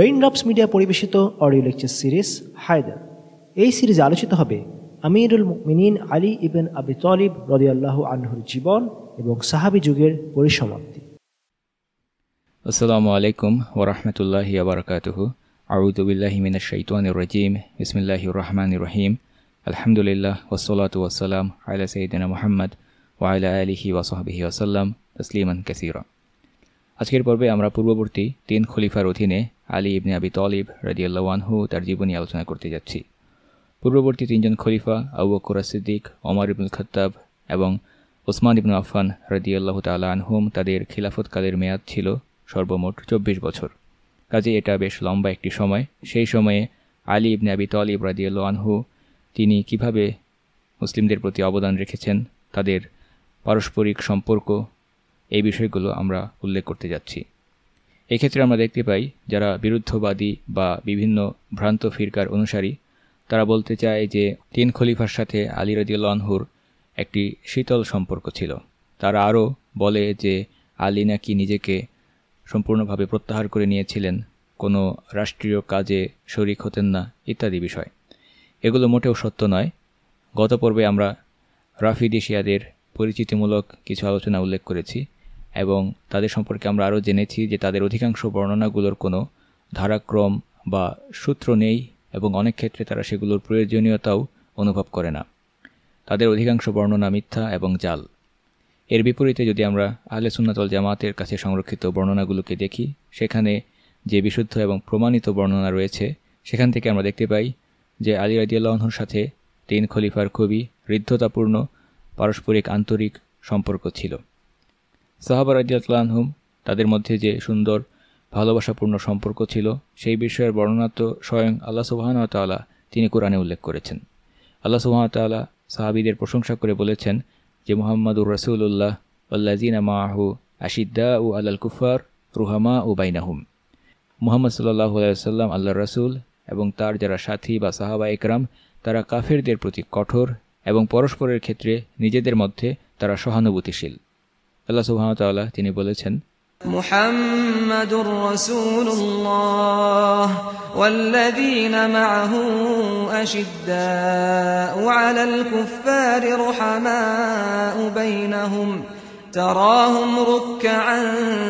Raindrops media পরিবেশিত audio lecture series Haider এই সিরিজে আলোচিত হবে আমিরুল মিনীন আলী ইবেন আবি তলিব রদিয়াল্লাহ আনহুর জীবন এবং সাহাবি যুগের পরিসমাপ্তি। আসসালামু আলাইকুম ওরহমতুল্লাহি আবরকাতুহু আউদুবিল্লাহি মিনাশ শাইতানির রাজিম। বিসমিল্লাহির রহমানির রহিম। আলহামদুলিল্লাহ ওসলাতু ওয়াসালাম আলা সঈদিনা মোহাম্মদ ওয়াইলা আলিহি ওয়াসাহবিহি ওসাল্লাম তসলিমান কাসিরা। আজকের পর্বে আমরা পূর্ববর্তী তিন খলিফার অধীনে আলী ইবনে আবি তলিব রাজিয়াল্লাহ তার জীবনী আলোচনা করতে যাচ্ছি। পূর্ববর্তী তিনজন খলিফা আবু বকর সিদ্দিক ওমর ইবনুল খত্তাব এবং ওসমান ইবনু আফফান রাজিয়াল্লাহ তালা আনহুম তাদের খিলাফতকালের মেয়াদ ছিল সর্বমোট চব্বিশ বছর। কাজে এটা বেশ লম্বা একটি সময়। সেই সময়ে আলী ইবনে আবি তলিব রাজিয়াল্লাহ তিনি কীভাবে মুসলিমদের প্রতি অবদান রেখেছেন, তাদের পারস্পরিক সম্পর্ক, এই বিষয়গুলো আমরা উল্লেখ করতে যাচ্ছি। এক্ষেত্রে আমরা দেখতে পাই যারা বিরুদ্ধবাদী বা বিভিন্ন ভ্রান্ত ফিরকার অনুসারী, তারা বলতে চায় যে তিন খলিফার সাথে আলী আনহুর একটি শীতল সম্পর্ক ছিল। তারা আরও বলে যে আলী নাকি নিজেকে সম্পূর্ণভাবে প্রত্যাহার করে নিয়েছিলেন, কোনো রাষ্ট্রীয় কাজে শরিক হতেন না, ইত্যাদি বিষয়। এগুলো মোটেও সত্য নয়। গত পর্বে আমরা রাফিদিশিয়াদের পরিচিতিমূলক কিছু আলোচনা উল্লেখ করেছি। এবং তাদের সম্পর্কে আমরা আরও জেনেছি যে তাদের অধিকাংশ বর্ণনাগুলোর কোনো ধারাক্রম বা সূত্র নেই এবং অনেক ক্ষেত্রে তারা সেগুলোর প্রয়োজনীয়তাও অনুভব করে না। তাদের অধিকাংশ বর্ণনা মিথ্যা এবং জাল। এর বিপরীতে যদি আমরা আহলে সুন্নাতল জামাতের কাছে সংরক্ষিত বর্ণনাগুলোকে দেখি, সেখানে যে বিশুদ্ধ এবং প্রমাণিত বর্ণনা রয়েছে, সেখান থেকে আমরা দেখতে পাই যে আলী রাজিয়াল্লাহর সাথে তিন খলিফার খুবই হৃদ্ধতাপূর্ণ পারস্পরিক আন্তরিক সম্পর্ক ছিল। সাহাবা রাজিয়াতলানহুম তাদের মধ্যে যে সুন্দর, ভালোবাসাপূর্ণ সম্পর্ক ছিল, সেই বিষয়ের বর্ণনা তো স্বয়ং আল্লাহ সুবাহনতাল্লাহ তিনি কোরআনে উল্লেখ করেছেন। আল্লাহ সুবাহতাল্লাহ সাহাবিদের প্রশংসা করে বলেছেন যে মোহাম্মদুর রসুল্লাহ আল্লাজিনা মাহু আশিদ্দা ও আল্লাল কুফার রুহামা ও বাইনাহুম। মোহাম্মদ সাল্লাহ আলাইসাল্লাম আল্লাহ রসুল এবং তার যারা সাথী বা সাহাবা একরাম, তারা কাফেরদের প্রতি কঠোর এবং পরস্পরের ক্ষেত্রে নিজেদের মধ্যে তারা সহানুভূতিশীল। আল্লাহ সুহামতাল্লাহ তিনি বলেছেন محمد رسول الله والذين معه أشداء على الكفار رحماء بينهم تراهم ركعا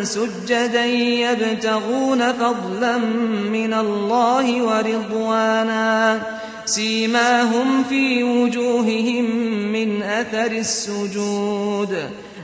سجدا يبتغون فضلا من الله ورضوانا سيماهم في وجوههم من أثر السجود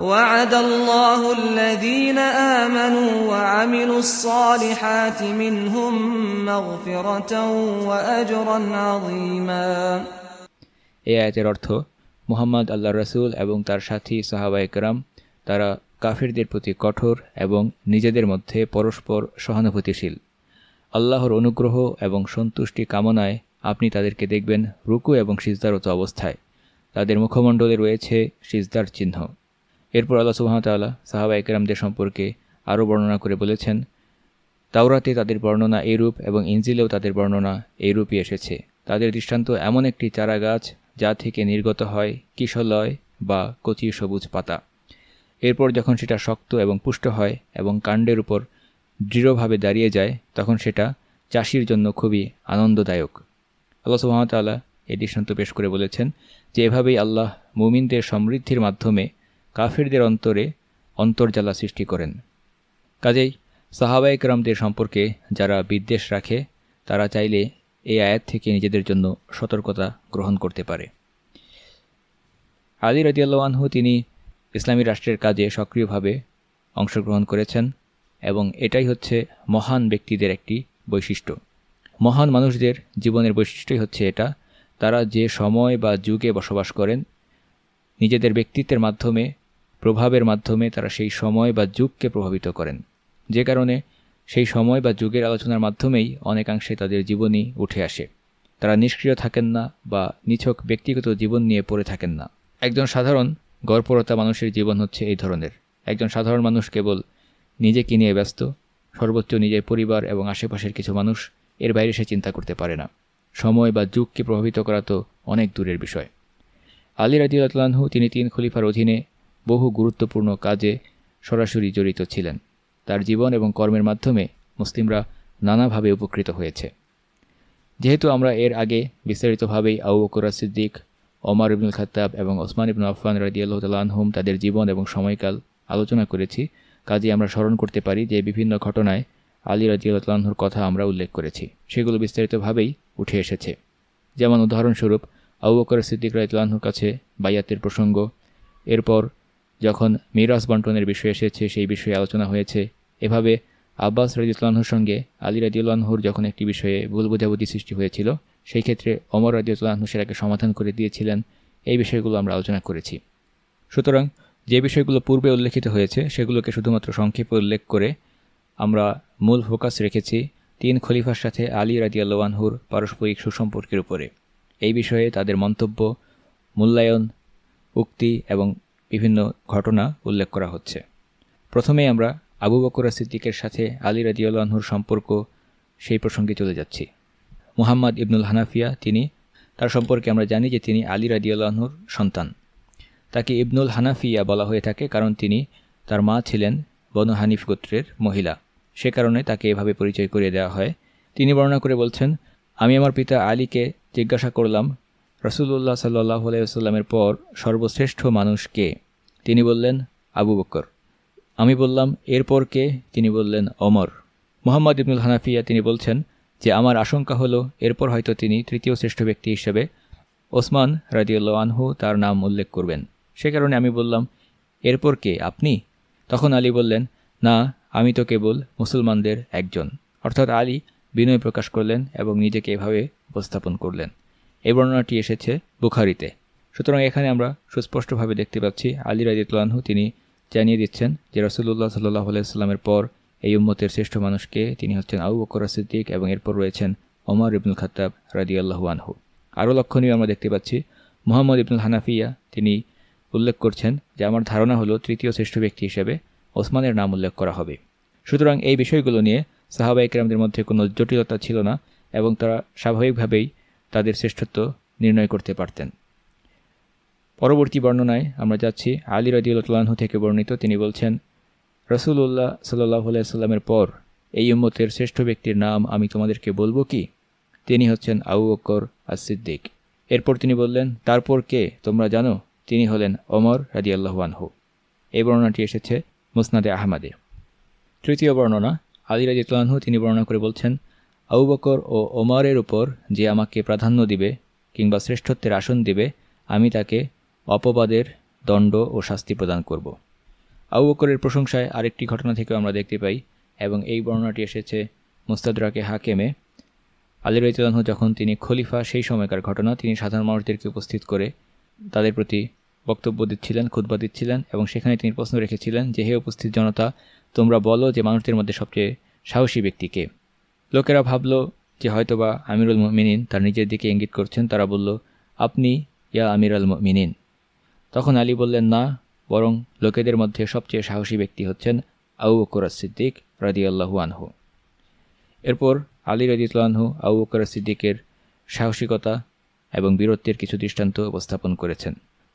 وعد الله الذين آمنوا وعملوا الصالحات منهم مغفرة وأجرا عظيما এই আয়াতের অর্থ মুহাম্মদ আল্লাহ রসুল এবং তার সাথী সাহাবা একরাম তারা কাফিরদের প্রতি কঠোর এবং নিজেদের মধ্যে পরস্পর সহানুভূতিশীল আল্লাহর অনুগ্রহ এবং সন্তুষ্টি কামনায় আপনি তাদেরকে দেখবেন রুকু এবং সিজদারত অবস্থায় তাদের মুখমণ্ডলে রয়েছে সিজদার চিহ্ন এরপর আল্লাহ সুহামতাল্লাহ সাহাবা একরামদের সম্পর্কে আরও বর্ণনা করে বলেছেন, তাওরাতে তাদের বর্ণনা এইরূপ এবং ইঞ্জিলেও তাদের বর্ণনা এইরূপই এসেছে। তাদের দৃষ্টান্ত এমন একটি চারা গাছ যা থেকে নির্গত হয় কিশলয় বা কচি সবুজ পাতা। এরপর যখন সেটা শক্ত এবং পুষ্ট হয় এবং কাণ্ডের উপর দৃঢ়ভাবে দাঁড়িয়ে যায়, তখন সেটা চাষির জন্য খুবই আনন্দদায়ক। আল্লাহ সুহামতাল্লাহ এই দৃষ্টান্ত পেশ করে বলেছেন যে, এভাবেই আল্লাহ মুমিনদের সমৃদ্ধির মাধ্যমে কাফিরদের অন্তরে অন্তর্জালা সৃষ্টি করেন। কাজেই সাহাবায়ক রামদের সম্পর্কে যারা বিদ্বেষ রাখে, তারা চাইলে এই আয়াত থেকে নিজেদের জন্য সতর্কতা গ্রহণ করতে পারে। আলী রাজিয়াল্লাহু তিনি ইসলামী রাষ্ট্রের কাজে সক্রিয়ভাবে অংশগ্রহণ করেছেন এবং এটাই হচ্ছে মহান ব্যক্তিদের একটি বৈশিষ্ট্য। মহান মানুষদের জীবনের বৈশিষ্ট্যই হচ্ছে এটা, তারা যে সময় বা যুগে বসবাস করেন, নিজেদের ব্যক্তিত্বের মাধ্যমে প্রভাবের মাধ্যমে তারা সেই সময় বা যুগকে প্রভাবিত করেন। যে কারণে সেই সময় বা যুগের আলোচনার মাধ্যমেই অনেকাংশে তাদের জীবনই উঠে আসে। তারা নিষ্ক্রিয় থাকেন না বা নিছক ব্যক্তিগত জীবন নিয়ে পড়ে থাকেন না। একজন সাধারণ গর্বরতা মানুষের জীবন হচ্ছে এই ধরনের। একজন সাধারণ মানুষ কেবল নিজেকে নিয়ে ব্যস্ত, সর্বোচ্চ নিজের পরিবার এবং আশেপাশের কিছু মানুষ, এর বাইরে সে চিন্তা করতে পারে না। সময় বা যুগকে প্রভাবিত করা তো অনেক দূরের বিষয়। আলী রাজিউল্লাহু তিনি তিন খলিফার অধীনে বহু গুরুত্বপূর্ণ কাজে সরাসরি জড়িত ছিলেন। তার জীবন এবং কর্মের মাধ্যমে মুসলিমরা নানাভাবে উপকৃত হয়েছে। যেহেতু আমরা এর আগে বিস্তারিতভাবেই আউ বকরা সিদ্দিক, ওমর ইবনুল খাত্তাব এবং ওসমান ইবনু আফান রাজিয়াল্লাহ তালাহম তাদের জীবন এবং সময়কাল আলোচনা করেছি কাজে আমরা স্মরণ করতে পারি যে বিভিন্ন ঘটনায় আলী রাজিউল্লাহর কথা আমরা উল্লেখ করেছি। সেগুলো বিস্তারিতভাবেই উঠে এসেছে। যেমন উদাহরণস্বরূপ আউ সিদ্দিক রাজিউল্লাহর কাছে বাইয়াতের প্রসঙ্গ, এরপর যখন মিরাজ বন্টনের বিষয় এসেছে, সেই বিষয়ে আলোচনা হয়েছে। এভাবে আব্বাস রাজিউল্লাহর সঙ্গে, আলী রাজিউল্লাহর যখন একটি বিষয়ে ভুল বোঝাবুঝি সৃষ্টি হয়েছিল, সেই ক্ষেত্রে অমর রাজিউল্লাহন সেটাকে সমাধান করে দিয়েছিলেন। এই বিষয়গুলো আমরা আলোচনা করেছি। সুতরাং যে বিষয়গুলো পূর্বে উল্লেখিত হয়েছে, সেগুলোকে শুধুমাত্র সংক্ষেপে উল্লেখ করে আমরা মূল ফোকাস রেখেছি তিন খলিফার সাথে আলী রাজিয়াল্লাহানহুর পারস্পরিক সুসম্পর্কের উপরে। এই বিষয়ে তাদের মন্তব্য, মূল্যায়ন, উক্তি এবং বিভিন্ন ঘটনা উল্লেখ করা হচ্ছে। প্রথমে আমরা আবু বকর সিদ্দিকের সাথে আলী রাজিউল্লাহর সম্পর্ক সেই প্রসঙ্গে চলে যাচ্ছি। মুহাম্মদ ইবনুল হানাফিয়া তিনি, তার সম্পর্কে আমরা জানি যে তিনি আলী রাজিউল্লাহর সন্তান। তাকে ইবনুল হানাফিয়া বলা হয়ে থাকে কারণ তিনি তার মা ছিলেন বনু হানিফ গোত্রের মহিলা। সে কারণে তাকে এভাবে পরিচয় করিয়ে দেওয়া হয়। তিনি বর্ণনা করে বলছেন, আমি আমার পিতা আলীকে জিজ্ঞাসা করলাম রসুল্লাহ সাল্লাহ আলাইসাল্লামের পর সর্বশ্রেষ্ঠ মানুষ কে? তিনি বললেন, আবু বকর। আমি বললাম, এরপর কে? তিনি বললেন, অমর। মোহাম্মদ ইবনুল হানাফিয়া তিনি বলছেন যে, আমার আশঙ্কা হলো, এরপর হয়তো তিনি তৃতীয় শ্রেষ্ঠ ব্যক্তি হিসেবে ওসমান রাজিউল্লা আনহু তার নাম উল্লেখ করবেন। সে কারণে আমি বললাম, এরপর কে? আপনি? তখন আলী বললেন, না, আমি তো কেবল মুসলমানদের একজন। অর্থাৎ আলী বিনয় প্রকাশ করলেন এবং নিজেকে এভাবে উপস্থাপন করলেন। এই বর্ণনাটি এসেছে বুখারিতে। সুতরাং এখানে আমরা সুস্পষ্টভাবে দেখতে পাচ্ছি আলী রাজিতুল্লাহু তিনি জানিয়ে দিচ্ছেন যে রসুল্লাহ সাল্লাহ আলাইস্লামের পর এই উম্মতের শ্রেষ্ঠ মানুষকে তিনি হচ্ছেন আবু বকর সিদ্দিক এবং এরপর রয়েছেন ওমর ইবনুল খাত্তাব রাজি আল্লাহু আনহু। আরও লক্ষণীয় আমরা দেখতে পাচ্ছি, মোহাম্মদ ইবনুল হানাফিয়া তিনি উল্লেখ করছেন যে আমার ধারণা হলো তৃতীয় শ্রেষ্ঠ ব্যক্তি হিসেবে ওসমানের নাম উল্লেখ করা হবে। সুতরাং এই বিষয়গুলো নিয়ে সাহাবা ইকরামদের মধ্যে কোনো জটিলতা ছিল না এবং তারা স্বাভাবিকভাবেই তাদের শ্রেষ্ঠত্ব নির্ণয় করতে পারতেন। পরবর্তী বর্ণনায় আমরা যাচ্ছি। আলী রাজিউল্লাহ থেকে বর্ণিত তিনি বলছেন রসুল্লাহ সাল্লাহ সাল্লামের পর এই উম্মতের শ্রেষ্ঠ ব্যক্তির নাম আমি তোমাদেরকে বলব কি? তিনি হচ্ছেন আবু বকর আর সিদ্দিক এরপর তিনি বললেন, তারপর কে? তোমরা জানো? তিনি হলেন অমর রাজি আল্লাহানহু এই বর্ণনাটি এসেছে মুসনাদে আহমাদে। তৃতীয় বর্ণনা, আলী রাজিউল্লাহু তিনি বর্ণনা করে বলছেন, আবু বকর ও ওমরের উপর যে আমাকে প্রাধান্য দিবে কিংবা শ্রেষ্ঠত্বের আসন দিবে, আমি তাকে অপবাদের দণ্ড ও শাস্তি প্রদান করব। আবু প্রশংসায় আরেকটি ঘটনা থেকেও আমরা দেখতে পাই, এবং এই বর্ণনাটি এসেছে মুস্তাদরাকে হাকেমে। আলী রাইতুল্লাহ যখন তিনি খলিফা, সেই সময়কার ঘটনা, তিনি সাধারণ মানুষদেরকে উপস্থিত করে তাদের প্রতি বক্তব্য দিচ্ছিলেন খুদ্া দিচ্ছিলেন, এবং সেখানে তিনি প্রশ্ন রেখেছিলেন যে, হে উপস্থিত জনতা, তোমরা বলো যে মানুষদের মধ্যে সবচেয়ে সাহসী ব্যক্তিকে লোকেরা ভাবল যে হয়তোবা আমিরুল মিনিন তার নিজের দিকে ইঙ্গিত করছেন। তারা বলল, আপনি ইয়া আমির আল মিনিন তখন আলী বললেন, না, বরং লোকেদের মধ্যে সবচেয়ে সাহসী ব্যক্তি হচ্ছেন আউ বকর সিদ্দিক রাজিয়াল্লাহু আনহু। এরপর আলী রাজিউল্লাহু আউ বকর সিদ্দিকের সাহসিকতা এবং বীরত্বের কিছু দৃষ্টান্ত উপস্থাপন করেছেন।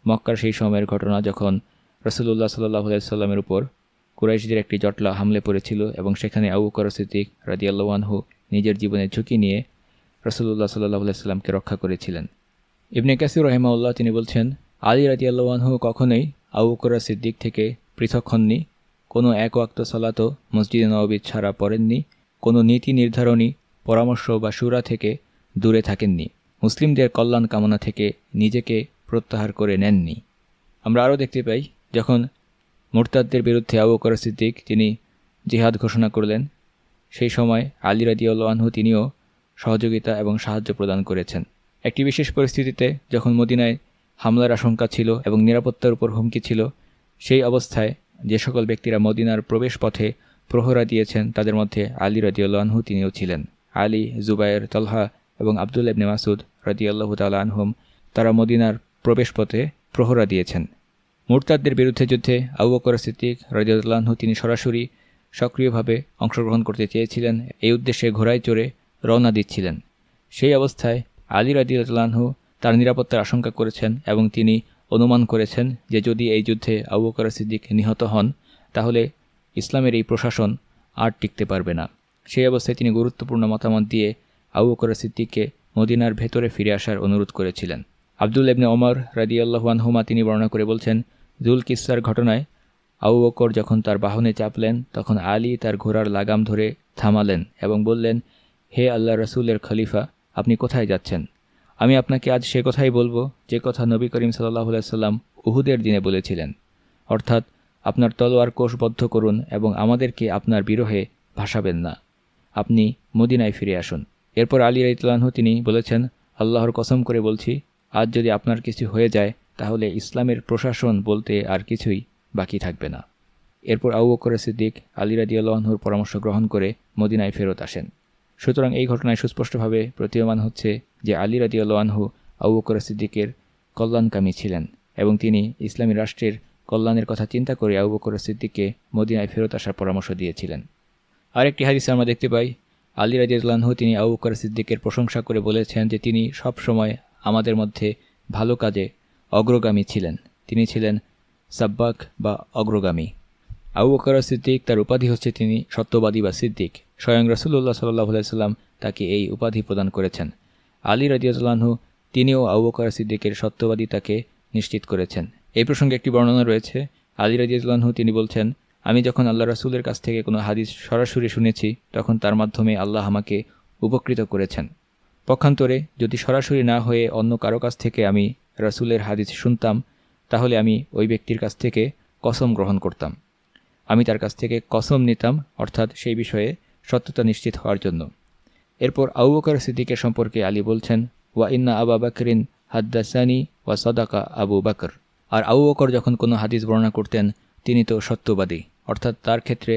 মক্কার সেই সময়ের ঘটনা যখন রসুল্লাহ সাল্লাহ সাল্লামের উপর কুরাইশদের একটি জটলা হামলে পড়েছিল এবং সেখানে আবু বকর সিদ্দিক রাজিয়াল্লাহু নিজের জীবনের ঝুঁকি নিয়ে রসুল্লাহ সাল্লাহ সাল্লামকে রক্ষা করেছিলেন। ইবনে কাসির রহেমাউল্লাহ তিনি বলছেন আলী রাজিয়াল্লাহু কখনোই আবু বকর সিদ্দিক থেকে পৃথক হননি। কোনো এক ওয়াক্ত সলাতো মসজিদে নবীদ ছাড়া পড়েননি। কোনো নীতি নির্ধারণী পরামর্শ বা সুরা থেকে দূরে থাকেননি। মুসলিমদের কল্যাণ কামনা থেকে নিজেকে প্রত্যাহার করে নেননি। আমরা আরও দেখতে পাই, যখন মোরতাদদের বিরুদ্ধে আবু বকর সিদ্দিক তিনি জিহাদ ঘোষণা করলেন, সেই সময় আলী রাদিউল্লাহু তিনিও সহযোগিতা এবং সাহায্য প্রদান করেছেন। একটি বিশেষ পরিস্থিতিতে যখন মদিনায় হামলার আশঙ্কা ছিল এবং নিরাপত্তার উপর হুমকি ছিল, সেই অবস্থায় যে সকল ব্যক্তিরা মদিনার প্রবেশ পথে প্রহরা দিয়েছেন, তাদের মধ্যে আলী রাজিউল্লাহু তিনিও ছিলেন। আলী, জুবায়ের, তলহা এবং আবদুল ইবনে মাসুদ রাজিয়াল্লাহু তাল আনহুম তারা মদিনার প্রবেশ পথে প্রহরা দিয়েছেন। মুরতাদদের বিরুদ্ধে যুদ্ধে আবু বকর সিদ্দিক রাজিউল্লাহু তিনি সরাসরি সক্রিয়ভাবে অংশগ্রহণ করতে চেয়েছিলেন, এই উদ্দেশ্যে ঘোড়ায় চড়ে রওনা দিচ্ছিলেন। সেই অবস্থায় আলী রাজিউল্লাহু তার নিরাপত্তার আশঙ্কা করেছেন এবং তিনি অনুমান করেছেন যে যদি এই যুদ্ধে আবু বকর সিদ্দিক নিহত হন, তাহলে ইসলামের এই প্রশাসন আর টিকতে পারবে না। সেই অবস্থায় তিনি গুরুত্বপূর্ণ মতামত দিয়ে আবু বকর সিদ্দিককে মদিনার ভেতরে ফিরে আসার অনুরোধ করেছিলেন। আবদুল ইবনে ওমর রাদিয়াল্লাহুয়ানহুমা তিনি বর্ণনা করে বলছেন, জুল কিসার ঘটনায় আবু বকর যখন তার বাহনে চাপলেন, তখন আলী তার ঘোড়ার লাগাম ধরে থামালেন এবং বললেন, হে আল্লাহ রসুলের খলিফা, আপনি কোথায় যাচ্ছেন? আমি আপনাকে আজ সে কথাই বলব, যে কথা নবী করিম সাল্লাহ সাল্লাম উহুদের দিনে বলেছিলেন। অর্থাৎ, আপনার তলোয়ার কোষবদ্ধ করুন এবং আমাদেরকে আপনার বিরহে ভাসাবেন না। আপনি মদিনায় ফিরে আসুন। এরপর আলী রাইতলানহু তিনি বলেছেন, আল্লাহর কসম করে বলছি, আজ যদি আপনার কিছু হয়ে যায়, তাহলে ইসলামের প্রশাসন বলতে আর কিছুই বাকি থাকবে না। এরপর আউ বকর সিদ্দিক আলী রাদিউল্লাহনুর পরামর্শ গ্রহণ করে মদিনায় ফেরত আসেন। সুতরাং এই ঘটনায় সুস্পষ্টভাবে প্রতীয়মান হচ্ছে যে আলী রাদিউল্লাহু আউ বকর সিদ্দিকের কল্যাণকামী ছিলেন এবং তিনি ইসলামী রাষ্ট্রের কল্যাণের কথা চিন্তা করে আউ বকর সিদ্দিককে মদিনায় ফেরত আসার পরামর্শ দিয়েছিলেন। আরেকটি হাদিসে আমরা দেখতে পাই, আলী রাজিউল্লাহু তিনি আউ বকর সিদ্দিকের প্রশংসা করে বলেছেন যে তিনি সব সময় আমাদের মধ্যে ভালো কাজে অগ্রগামী ছিলেন। তিনি ছিলেন সাব্বাক বা অগ্রগামী। আবু বকর সিদ্দিক তার উপাধি হচ্ছে তিনি সত্যবাদী বা সিদ্দিক। স্বয়ং রসুল্লাহ সাল্লাহ সাল্লাম তাকে এই উপাধি প্রদান করেছেন। আলী রাজিউল্লাহু তিনিও আবু বকর সিদ্দিকের সত্যবাদী তাকে নিশ্চিত করেছেন। এই প্রসঙ্গে একটি বর্ণনা রয়েছে। আলী রাজিউল্লাহু তিনি বলছেন, আমি যখন আল্লাহ রাসুলের কাছ থেকে কোনো হাদিস সরাসরি শুনেছি, তখন তার মাধ্যমে আল্লাহ আমাকে উপকৃত করেছেন। পক্ষান্তরে যদি সরাসরি না হয়ে অন্য কারও কাছ থেকে আমি রাসুলের হাদিস শুনতাম, তাহলে আমি ওই ব্যক্তির কাছ থেকে কসম গ্রহণ করতাম। আমি তার কাছ থেকে কসম নিতাম, অর্থাৎ সেই বিষয়ে সত্যতা নিশ্চিত হওয়ার জন্য। এরপর আবু বকর সিদ্দিকের সম্পর্কে আলী বলছেন, ওয়া ইন্না আবা বাকরিন হাদ্দাসানি ওয়া সদাকা আবু বাকর। আর আবু বকর যখন কোনো হাদিস বর্ণনা করতেন, তিনি তো সত্যবাদী। অর্থাৎ তার ক্ষেত্রে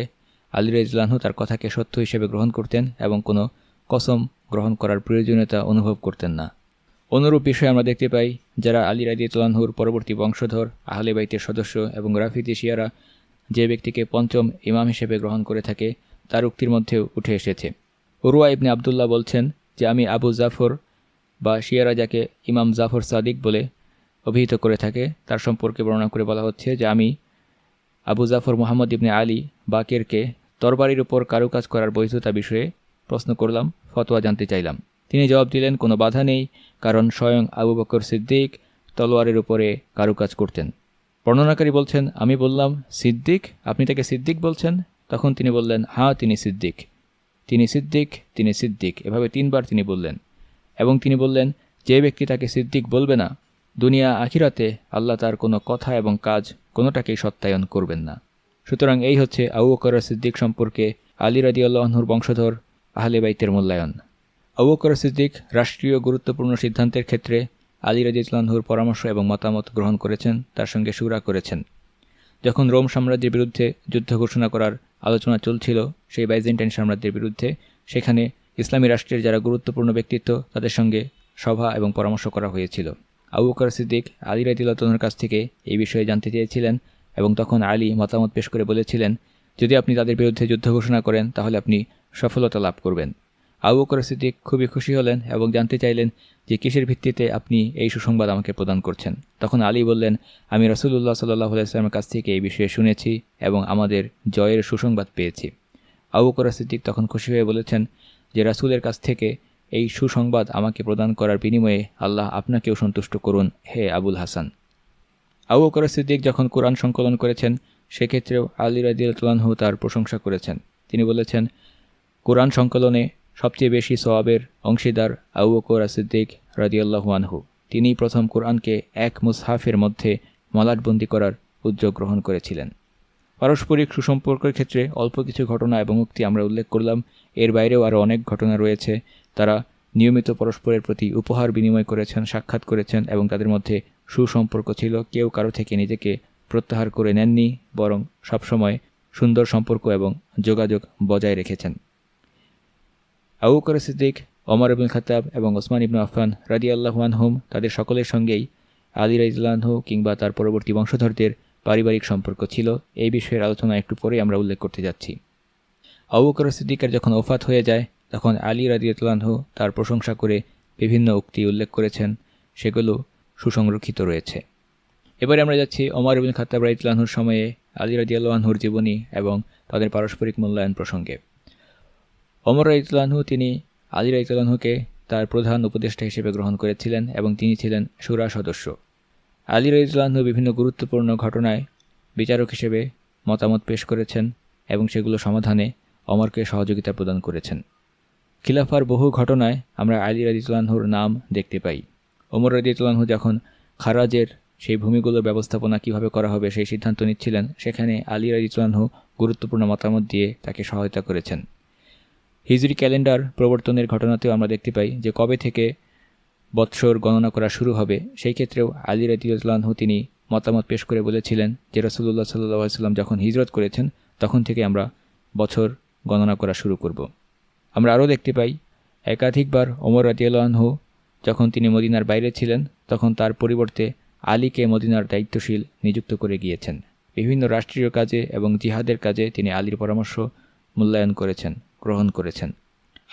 আলী ইজলানহু তার কথাকে সত্য হিসেবে গ্রহণ করতেন এবং কোনো কসম গ্রহণ করার প্রয়োজনীয়তা অনুভব করতেন না। অনুরূপ বিষয়ে আমরা দেখতে পাই, যারা আলী রাজি তোলানহুর পরবর্তী বংশধর, আহলে বাইতের সদস্য এবং রাফিদি শিয়ারা, যে ব্যক্তিকে পঞ্চম ইমাম হিসেবে গ্রহণ করে থাকে তার উক্তির মধ্যেও উঠে এসেছে। উরুয়া ইবনে আবদুল্লাহ বলছেন যে, আমি আবু জাফর বা শিয়ারা যাকে ইমাম জাফর সাদিক বলে অভিহিত করে থাকে। তার সম্পর্কে বর্ণনা করে বলা হচ্ছে যে, আমি আবু জাফর মোহাম্মদ ইবনে আলী বাকেরকে তরবারির উপর কারুকাজ করার বৈধতা বিষয়ে প্রশ্ন করলাম, ফতোয়া জানতে চাইলাম। তিনি জবাব দিলেন, কোনো বাধা নেই, কারণ স্বয়ং আবু বকর সিদ্দিক তলোয়ারের উপরে কারুকাজ করতেন। বর্ণনাকারী বলছেন, আমি বললাম, সিদ্দিক? আপনি তাকে সিদ্দিক বলছেন? তখন তিনি বললেন হ্যাঁ তিনি সিদ্দিক। তিনি সিদ্দিক তিনি সিদ্দিক। এভাবে তিনবার তিনি বললেন। এবং তিনি বললেন, যে ব্যক্তি তাকে সিদ্দিক বলবে না, দুনিয়া আখিরাতে আল্লাহ তার কোনো কথা এবং কাজ কোনোটাকেই সত্যায়ন করবেন না। সুতরাং এই হচ্ছে বকর সিদ্দিক সম্পর্কে আলী রাদি আল্লাহনুর বংশধর আহলে বাইতের মূল্যায়ন। আবুকর সিদ্দিক রাষ্ট্রীয় গুরুত্বপূর্ণ সিদ্ধান্তের ক্ষেত্রে আলী রাজিউল্লাহুর পরামর্শ এবং মতামত গ্রহণ করেছেন, তার সঙ্গে সুরা করেছেন। যখন রোম সাম্রাজ্যের বিরুদ্ধে যুদ্ধ ঘোষণা করার আলোচনা চলছিল সেই বাইজেন্টাইন সাম্রাজ্যের বিরুদ্ধে। সেখানে ইসলামী রাষ্ট্রের যারা গুরুত্বপূর্ণ ব্যক্তিত্ব, তাদের সঙ্গে সভা এবং পরামর্শ করা হয়েছিল। আবু বকর সিদ্দিক আলী রাজিউল্লাহর কাছ থেকে এই বিষয়ে জানতে চেয়েছিলেন এবং তখন আলী মতামত পেশ করে বলেছিলেন, যদি আপনি তাদের বিরুদ্ধে যুদ্ধ ঘোষণা করেন, তাহলে আপনি সফলতা লাভ করবেন। আবু বকর সিদ্দিক খুবই খুশি হলেন এবং জানতে চাইলেন যে কিসের ভিত্তিতে আপনি এই সুসংবাদ আমাকে প্রদান করছেন। তখন আলী বললেন, আমি রসুল্লাহ সাল্লাহ আলাইস্লামের কাছ থেকে এই বিষয়ে শুনেছি এবং আমাদের জয়ের সুসংবাদ পেয়েছি। আবু বকর সিদ্দিক তখন খুশি হয়ে বলেছেন যে, রাসুলের কাছ থেকে এই সুসংবাদ আমাকে প্রদান করার বিনিময়ে আল্লাহ আপনাকেও সন্তুষ্ট করুন, হে আবুল হাসান। আবু বকর সিদ্দিক যখন কোরআন সংকলন করেছেন, সেক্ষেত্রেও আলী রাজিউল্লাহু তার প্রশংসা করেছেন। তিনি বলেছেন, কোরআন সংকলনে সবচেয়ে বেশি সোয়াবের অংশীদার আউ বকর সিদ্দিক রাজিয়াল্লাহু আনহু। তিনিই প্রথম কোরআনকে এক মুসহাফের মধ্যে মলাটবন্দি করার উদ্যোগ গ্রহণ করেছিলেন। পারস্পরিক সুসম্পর্কের ক্ষেত্রে অল্প কিছু ঘটনা এবং উক্তি আমরা উল্লেখ করলাম। এর বাইরেও আরও অনেক ঘটনা রয়েছে। তারা নিয়মিত পরস্পরের প্রতি উপহার বিনিময় করেছেন, সাক্ষাৎ করেছেন এবং তাদের মধ্যে সুসম্পর্ক ছিল। কেউ কারও থেকে নিজেকে প্রত্যাহার করে নেননি, বরং সবসময় সুন্দর সম্পর্ক এবং যোগাযোগ বজায় রেখেছেন। আবু সিদ্দিক অমর ইবুল খাতাব এবং ওসমান ইবনু আফান রাজি আল্লাহান হুম তাদের সকলের সঙ্গেই আলী রাইজলানহ কিংবা তার পরবর্তী বংশধরদের পারিবারিক সম্পর্ক ছিল। এই বিষয়ের আলোচনা একটু পরেই আমরা উল্লেখ করতে যাচ্ছি। আবুকর সিদ্দিকের যখন ওফাত হয়ে যায়, তখন আলী রাজিউতলানহ তার প্রশংসা করে বিভিন্ন উক্তি উল্লেখ করেছেন। সেগুলো সুসংরক্ষিত রয়েছে। এবারে আমরা যাচ্ছি ওমর ইবিন খাত্তাব রাইতলানহুর সময়ে আলী রাজিয়ালহুর জীবনী এবং তাদের পারস্পরিক মূল্যায়ন প্রসঙ্গে। অমর রাইতলানহু তিনি আলী রাইতলানহুকে তার প্রধান উপদেষ্টা হিসেবে গ্রহণ করেছিলেন এবং তিনি ছিলেন সুরা সদস্য। আলী রাইতলানহু বিভিন্ন গুরুত্বপূর্ণ ঘটনায় বিচারক হিসেবে মতামত পেশ করেছেন এবং সেগুলো সমাধানে অমরকে সহযোগিতা প্রদান করেছেন। খিলাফার বহু ঘটনায় আমরা আলী রাজিতুল্লাহুর নাম দেখতে পাই। ওমর রাজিতুল্লাহু যখন খারাজের সেই ভূমিগুলোর ব্যবস্থাপনা কীভাবে করা হবে সেই সিদ্ধান্ত নিচ্ছিলেন, সেখানে আলী রাজিতুল্লাহু গুরুত্বপূর্ণ মতামত দিয়ে তাকে সহায়তা করেছেন। হিজরি ক্যালেন্ডার প্রবর্তনের ঘটনাতেও আমরা দেখতে পাই যে কবে থেকে বৎসর গণনা করা শুরু হবে, সেই ক্ষেত্রেও আলী রাজিউল্লাহু তিনি মতামত পেশ করে বলেছিলেন যে রসুল্লাহ সাল্লাহ সাল্লাম যখন হিজরত করেছেন, তখন থেকে আমরা বছর গণনা করা শুরু করব। আমরা আরও দেখতে পাই, একাধিকবার ওমর রাজিয়ালহু যখন তিনি মদিনার বাইরে ছিলেন, তখন তার পরিবর্তে আলীকে মদিনার দায়িত্বশীল নিযুক্ত করে গিয়েছেন। বিভিন্ন রাষ্ট্রীয় কাজে এবং জিহাদের কাজে তিনি আলীর পরামর্শ মূল্যায়ন করেছেন। গ্রহণ করেছেন।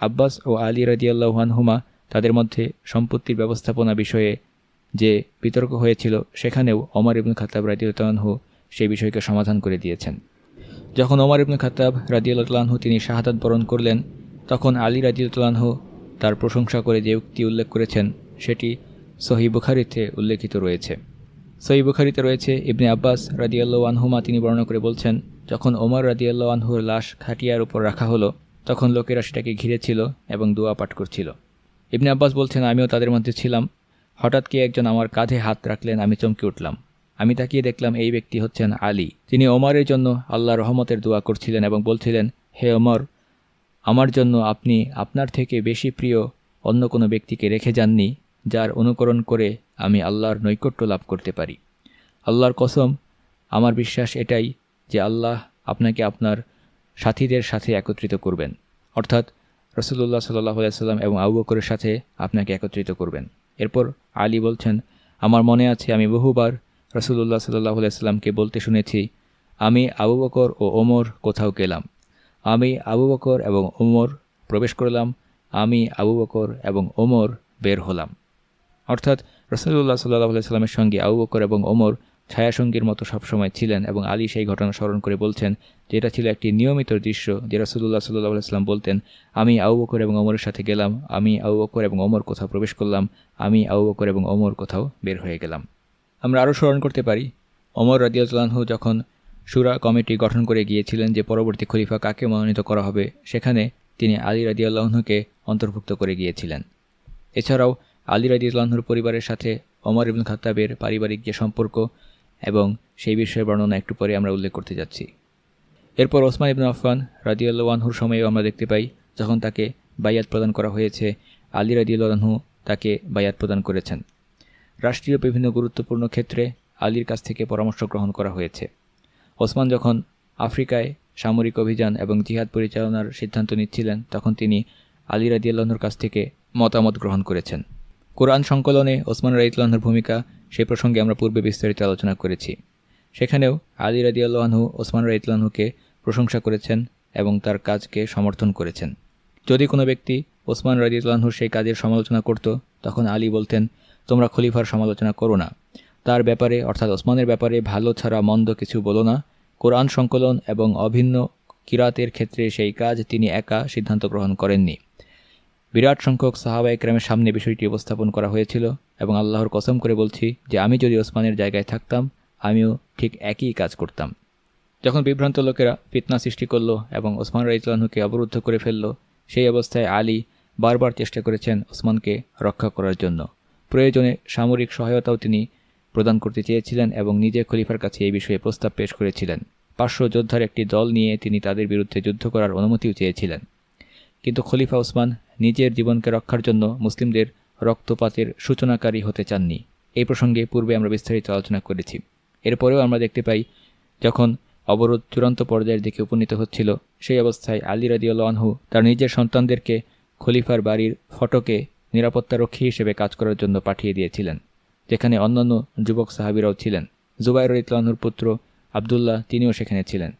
আব্বাস ও আলী রাজিয়াল্লাহানহুমা তাদের মধ্যে সম্পত্তির ব্যবস্থাপনা বিষয়ে যে বিতর্ক হয়েছিল, সেখানেও অমর ইবুল খাতাব রাজিউল্লাহু সেই বিষয়কে সমাধান করে দিয়েছেন। যখন অমর ইবনে খাতাব রাজিউল্লাহু তিনি শাহাদাত বরণ করলেন, তখন আলী রাজিউল্লাহু তার প্রশংসা করে যে উক্তি উল্লেখ করেছেন, সেটি সহি বুখারিতে উল্লেখিত রয়েছে। সহি বুখারিতে রয়েছে, ইবনে আব্বাস রাজিয়াল্লাহ আনহুমা তিনি বর্ণনা করে বলছেন, যখন ওমর রাজিয়াল্লাহ আনহুর লাশ খাটিয়ার উপর রাখা হলো তখন লোকেরা সেটাকে ঘিরেছিল এবং দোয়া পাঠ করছিল। ইবনে আব্বাস বলছেন, আমিও তাদের মধ্যে ছিলাম। হঠাৎ কি একজন আমার কাঁধে হাত রাখলেন, আমি চমকে উঠলাম। আমি তাকিয়ে দেখলাম এই ব্যক্তি হচ্ছেন আলী। তিনি ওমরের জন্য আল্লাহ রহমতের দোয়া করছিলেন এবং বলছিলেন, হে ওমর, আমার জন্য আপনি আপনার থেকে বেশি প্রিয় অন্য কোনো ব্যক্তিকে রেখে যাননি, যার অনুকরণ করে আমি আল্লাহর নৈকট্য লাভ করতে পারি। আল্লাহর কসম, আমার বিশ্বাস এটাই যে আল্লাহ আপনাকে আপনার সাথীদের সাথে একত্রিত করবেন। অর্থাৎ রসুল্লাহ সাল্লাহ সাল্লাম এবং আবু বকরের সাথে আপনাকে একত্রিত করবেন। এরপর আলী বলছেন, আমার মনে আছে আমি বহুবার রসুল্লাহ সাল্লাহ সাল্লামকে বলতে শুনেছি, আমি আবু বকর ও ওমর কোথাও গেলাম। আমি আবু বকর এবং ওমর প্রবেশ করলাম, আমি আবু বকর এবং ওমর বের হলাম। অর্থাৎ রসুল্লাহ সাল্লাহ সাল্লামের সঙ্গে আবু বকর এবং ওমর ছায়াসঙ্গীর মতো সবসময় ছিলেন এবং আলী সেই ঘটনা স্মরণ করে বলছেন যে এটা ছিল একটি নিয়মিত দৃশ্য যে রসুল্লাহ সাল্লাহ সাল্লাম বলতেন, আমি আবু বকর এবং অমরের সাথে গেলাম, আমি আবু বকর এবং অমর কোথাও প্রবেশ করলাম, আমি আবু বকর এবং অমর কোথাও বের হয়ে গেলাম। আমরা আরও স্মরণ করতে পারি অমর রাজিয়ালহু যখন সুরা কমিটি গঠন করে গিয়েছিলেন যে পরবর্তী খলিফা কাকে মনোনীত করা হবে, সেখানে তিনি আলী রাজিউল্লাহনুকে অন্তর্ভুক্ত করে গিয়েছিলেন। এছাড়াও আলী রাজিউল্লাহনুর পরিবারের সাথে অমর ইবুল খাত্তাবের পারিবারিক যে সম্পর্ক এবং সেই বিষয়ে বর্ণনা একটু পরে আমরা উল্লেখ করতে যাচ্ছি। এরপর ওসমান ইবন আফান রাজিউল্লাহনুর সময়েও আমরা দেখতে পাই, যখন তাকে বাইয়াত প্রদান করা হয়েছে, আলী রাজিউল্লাহনহু তাকে বায়াত প্রদান করেছেন। রাষ্ট্রীয় বিভিন্ন গুরুত্বপূর্ণ ক্ষেত্রে আলীর কাছ থেকে পরামর্শ গ্রহণ করা হয়েছে। ওসমান যখন আফ্রিকায় সামরিক অভিযান এবং জিহাদ পরিচালনার সিদ্ধান্ত নিচ্ছিলেন, তখন তিনি আলী রাদিয়াল্লাহর কাছ থেকে মতামত গ্রহণ করেছেন। কোরআন সংকলনে ওসমান রাইতলাহর ভূমিকা সে প্রসঙ্গে আমরা পূর্বে বিস্তারিত আলোচনা করেছি। সেখানেও আলী রাদিয়াল্লাহু ওসমান রাইতলাহকে প্রশংসা করেছেন এবং তার কাজকে সমর্থন করেছেন। যদি কোনো ব্যক্তি ওসমান রাজিউল্লাহর সেই কাজের সমালোচনা করত, তখন আলী বলতেন, তোমরা খলিফার সমালোচনা করো না। তার ব্যাপারে, অর্থাৎ ওসমানের ব্যাপারে ভালো ছাড়া মন্দ কিছু বলো না। কোরআন সংকলন এবং অভিন্ন কিরাতের ক্ষেত্রে সেই কাজ তিনি একা সিদ্ধান্ত গ্রহণ করেননি। বিরাট সংখ্যক সাহাবা একরামের সামনে বিষয়টি উপস্থাপন করা হয়েছিল এবং আল্লাহর কসম করে বলছি যে আমি যদি ওসমানের জায়গায় থাকতাম, আমিও ঠিক একই কাজ করতাম। যখন বিভ্রান্ত লোকেরা ফিতনা সৃষ্টি করল এবং ওসমান রাইতলানহুকে অবরুদ্ধ করে ফেলল, সেই অবস্থায় আলী বারবার চেষ্টা করেছেন ওসমানকে রক্ষা করার জন্য। প্রয়োজনে সামরিক সহায়তাও তিনি প্রদান করতে চেয়েছিলেন এবং নিজে খলিফার কাছে এই বিষয়ে প্রস্তাব পেশ করেছিলেন। পাঁচশো যোদ্ধার একটি দল নিয়ে তিনি তাদের বিরুদ্ধে যুদ্ধ করার অনুমতিও চেয়েছিলেন। কিন্তু খলিফা ওসমান নিজের জীবনকে রক্ষার জন্য মুসলিমদের রক্তপাতের সূচনাকারী হতে চাননি। এই প্রসঙ্গে পূর্বে আমরা বিস্তারিত আলোচনা করেছি। এরপরেও আমরা দেখতে পাই, যখন অবরোধ চূড়ান্ত পর্যায়ের দিকে উপনীত হচ্ছিল, সেই অবস্থায় আলী রাদিউল্লা আনহু তার নিজের সন্তানদেরকে খলিফার বাড়ির ফটকে নিরাপত্তারক্ষী হিসেবে কাজ করার জন্য পাঠিয়ে দিয়েছিলেন, যেখানে অন্যান্য যুবক সাহাবিরাও ছিলেন। জুবাইর ইতলানহুর পুত্র আবদুল্লাহ তিনিও সেখানে ছিলেন।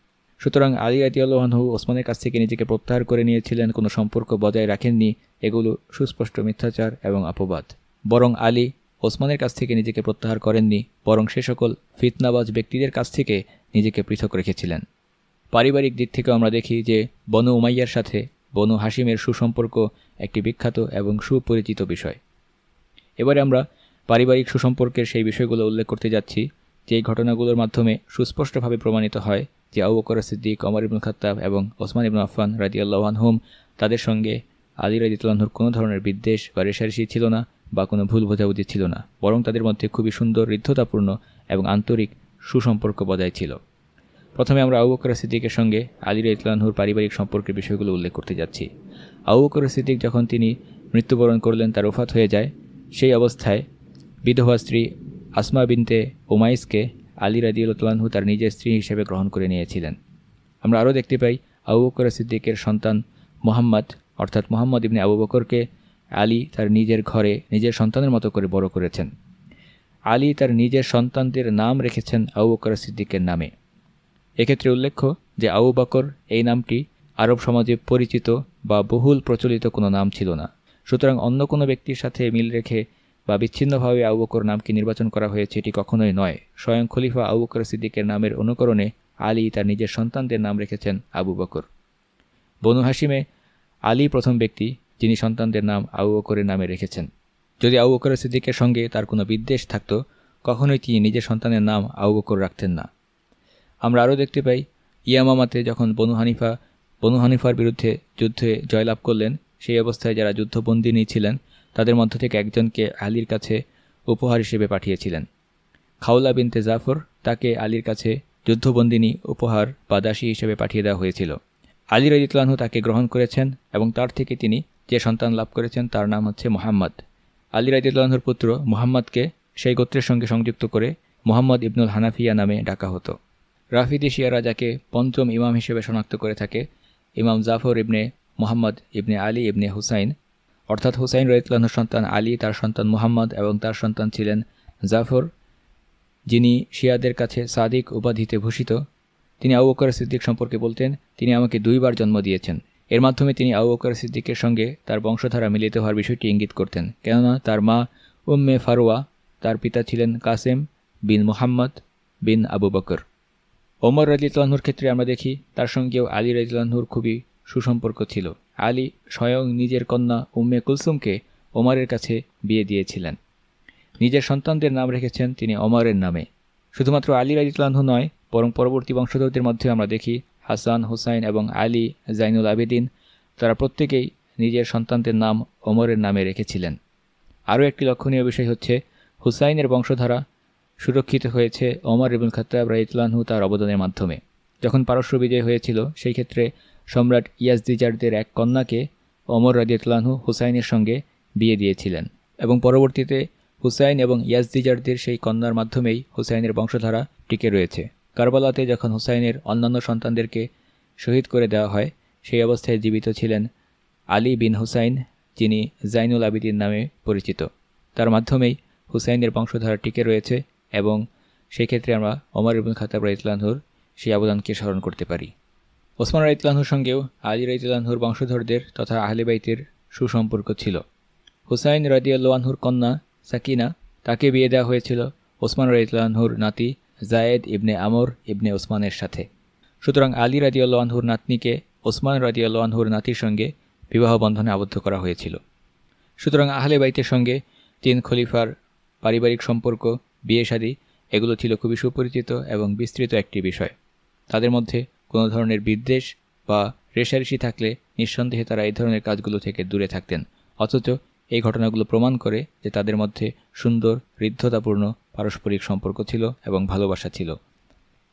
সুতরাং আলী আতিয়ালহু ওসমানের কাছ থেকে নিজেকে প্রত্যাহার করে নিয়েছিলেন, কোনো সম্পর্ক বজায় রাখেননি। এগুলো সুস্পষ্ট মিথ্যাচার এবং অপবাদ। বরং আলী ওসমানের কাছ থেকে নিজেকে প্রত্যাহার করেননি, বরং সে সকল ফিতনাবাজ ব্যক্তিদের কাছ থেকে নিজেকে পৃথক রেখেছিলেন। পারিবারিক দিক থেকেও আমরা দেখি যে, বনু উমাইয়ার সাথে বনু হাসিমের সুসম্পর্ক একটি বিখ্যাত এবং সুপরিচিত বিষয়। এবারে আমরা পারিবারিক সুসম্পর্কের সেই বিষয়গুলো উল্লেখ করতে যাচ্ছি, যেই ঘটনাগুলোর মাধ্যমে সুস্পষ্টভাবে প্রমাণিত হয় যে আবু বকর সিদ্দিক অমর ইবুল খাত্তাব এবং ওসমান ইবন আফান রাজি আল্লাহানহুম তাদের সঙ্গে আলী রাজিতুল্লাহর কোনো ধরনের বিদ্বেষ বা রেশারেশি ছিল না বা কোনো ভুল বোঝাবুঝি ছিল না, বরং তাদের মধ্যে খুবই সুন্দর, ঋদ্ধতাপূর্ণ এবং আন্তরিক সুসম্পর্ক বজায় ছিল। প্রথমে আমরা আবু বকর সিদ্দিকের সঙ্গে আলী ইতলানহুর পারিবারিক সম্পর্কের বিষয়গুলো উল্লেখ করতে যাচ্ছি। আবু বকর সিদ্দিক যখন তিনি মৃত্যুবরণ করলেন, তার ওফাত হয়ে যায়, সেই অবস্থায় বিধবা স্ত্রী আসমা বিনতে ওমাইসকে আলী রাদিউল্লাহু তার নিজের স্ত্রী হিসেবে গ্রহণ করে নিয়েছিলেন। আমরা আরও দেখতে পাই, আবু বকর সিদ্দিকের সন্তান মোহাম্মদ, অর্থাৎ মোহাম্মদ ইবনে আবু বকরকে আলী তার নিজের ঘরে, নিজের সন্তানের মতো করে বড় করেছেন। আলী তার নিজের সন্তানদের নাম রেখেছেন আবু বকর সিদ্দিকের নামে। এক্ষেত্রে উল্লেখ্য যে আবু বকর এই নামটি আরব সমাজে পরিচিত বা বহুল প্রচলিত কোনো নাম ছিল না। সুতরাং অন্য কোনো ব্যক্তির সাথে মিল রেখে বা বিচ্ছিন্নভাবে আবু বকর নামকে নির্বাচন করা হয়েছে এটি কখনোই নয়। স্বয়ং খলিফা আবুবকর সিদ্দিকের নামের অনুকরণে আলী তার নিজের সন্তানদের নাম রেখেছেন আবু বকর। বনু হাসিমে আলী প্রথম ব্যক্তি যিনি সন্তানদের নাম আবু বকরের নামে রেখেছেন। যদি আবু বকর সিদ্দিকের সঙ্গে তার কোনো বিদ্বেষ থাকত, কখনোই তিনি নিজের সন্তানের নাম আবু বকর রাখতেন না। আমরা আরও দেখতে পাই, ইয়ামামাতে যখন বনু হানিফা, বনু হানিফার বিরুদ্ধে যুদ্ধে জয়লাভ করলেন, সেই অবস্থায় যারা যুদ্ধবন্দিনী ছিলেন তাদের মধ্য থেকে একজনকে আলীর কাছে উপহার হিসেবে পাঠিয়েছিলেন। খাউলা বিনতে জাফর তাকে আলীর কাছে যুদ্ধবন্দিনী উপহার বা দাসী হিসেবে পাঠিয়ে দেওয়া হয়েছিল। আলী রাজিতুল্লাহু তাকে গ্রহণ করেছেন এবং তার থেকে তিনি যে সন্তান লাভ করেছেন তার নাম হচ্ছে মোহাম্মদ। আলী রাজিতুল্লাহুর পুত্র মোহাম্মদকে সেই গোত্রের সঙ্গে সংযুক্ত করে মোহাম্মদ ইবনুল হানাফিয়া নামে ডাকা হতো। রাফিদি শিয়ারা যাকে পঞ্চম ইমাম হিসেবে শনাক্ত করে থাকে ইমাম জাফর ইবনে মোহাম্মদ ইবনে আলী ইবনে হুসাইন অর্থাৎ হুসাইন রহিতলানুর সন্তান আলী, তার সন্তান মুহাম্মদ এবং তার সন্তান ছিলেন জাফর, যিনি শিয়াদের কাছে সাদিক উপাধিতে ভূষিত। তিনি আবু সিদ্দিক সম্পর্কে বলতেন, তিনি আমাকে দুইবার জন্ম দিয়েছেন। এর মাধ্যমে তিনি আবু সিদ্দিকের সঙ্গে তার বংশধারা মিলিত হওয়ার বিষয়টি ইঙ্গিত করতেন। কেননা তার মা উম্মে ফারোয়া তার পিতা ছিলেন কাসেম বিন মুহাম্মদ বিন আবু বকর। ওমর রাজিতুল্লাহুর ক্ষেত্রে আমরা দেখি, তার সঙ্গেও আলী রাজিতুল্লাহুর খুবই সুসম্পর্ক ছিল। আলী স্বয়ং নিজের কন্যা উম্মে কুলসুমকে ওমরের কাছে বিয়ে দিয়েছিলেন। নিজের সন্তানদের নাম রেখেছেন তিনি অমরের নামে। শুধুমাত্র আলী রাজিতুল্লাহু নয়, বরং পরবর্তী বংশধরদের মধ্যে আমরা দেখি হাসান, হুসাইন এবং আলী জাইনুল আবেদিন, তারা প্রত্যেকেই নিজের সন্তানদের নাম ওমরের নামে রেখেছিলেন। আরও একটি লক্ষণীয় বিষয় হচ্ছে, হুসাইনের বংশধারা সুরক্ষিত হয়েছে ওমর ইবুল খতাব রাইতলানহু তার অবদানের মাধ্যমে। যখন পারস্য বিজয় হয়েছিল, সেই ক্ষেত্রে সম্রাট ইয়াজদিজারদের এক কন্যাকে অমর রাজিউতলানহু হুসাইনের সঙ্গে বিয়ে দিয়েছিলেন এবং পরবর্তীতে হুসাইন এবং ইয়াজদিজারদের সেই কন্যার মাধ্যমেই হুসাইনের বংশধারা টিকে রয়েছে। কারবালাতে যখন হুসাইনের অন্যান্য সন্তানদেরকে শহীদ করে দেওয়া হয়, সেই অবস্থায় জীবিত ছিলেন আলী বিন হুসাইন, যিনি জাইনুল আবিদিন নামে পরিচিত। তার মাধ্যমেই হুসাইনের বংশধারা টিকে রয়েছে এবং সেই ক্ষেত্রে আমরা অমর ইবুল খাতাব রাইতলানহুর সেই অবদানকে স্মরণ করতে পারি। ওসমান রাইতলানহুর সঙ্গেও আলী রাইতলানহুর বংশধরদের তথা আহলেবাইতের সুসম্পর্ক ছিল। হুসাইন রাদিয়াল্লাহুর কন্যা সাকিনা, তাকে বিয়ে দেওয়া হয়েছিল ওসমান রাইতলানহুর নাতি জায়েদ ইবনে আমর ইবনে ওসমানের সাথে। সুতরাং আলী রাদিউল্লাহর নাতনিকে ওসমান রাদিউল্লাহর নাতির সঙ্গে বিবাহ বন্ধনে আবদ্ধ করা হয়েছিল। সুতরাং আহলে বাইতের সঙ্গে তিন খলিফার পারিবারিক সম্পর্ক, বিয়ে শাদী এগুলো ছিল খুবই সুপরিচিত এবং বিস্তৃত একটি বিষয়। তাদের মধ্যে কোনো ধরনের বিদ্বেষ বা রেশারেশি থাকলে নিঃসন্দেহে তারা এই ধরনের কাজগুলো থেকে দূরে থাকতেন। অথচ এই ঘটনাগুলো প্রমাণ করে যে তাদের মধ্যে সুন্দর ঋদ্ধতাপূর্ণ পারস্পরিক সম্পর্ক ছিল এবং ভালোবাসা ছিল।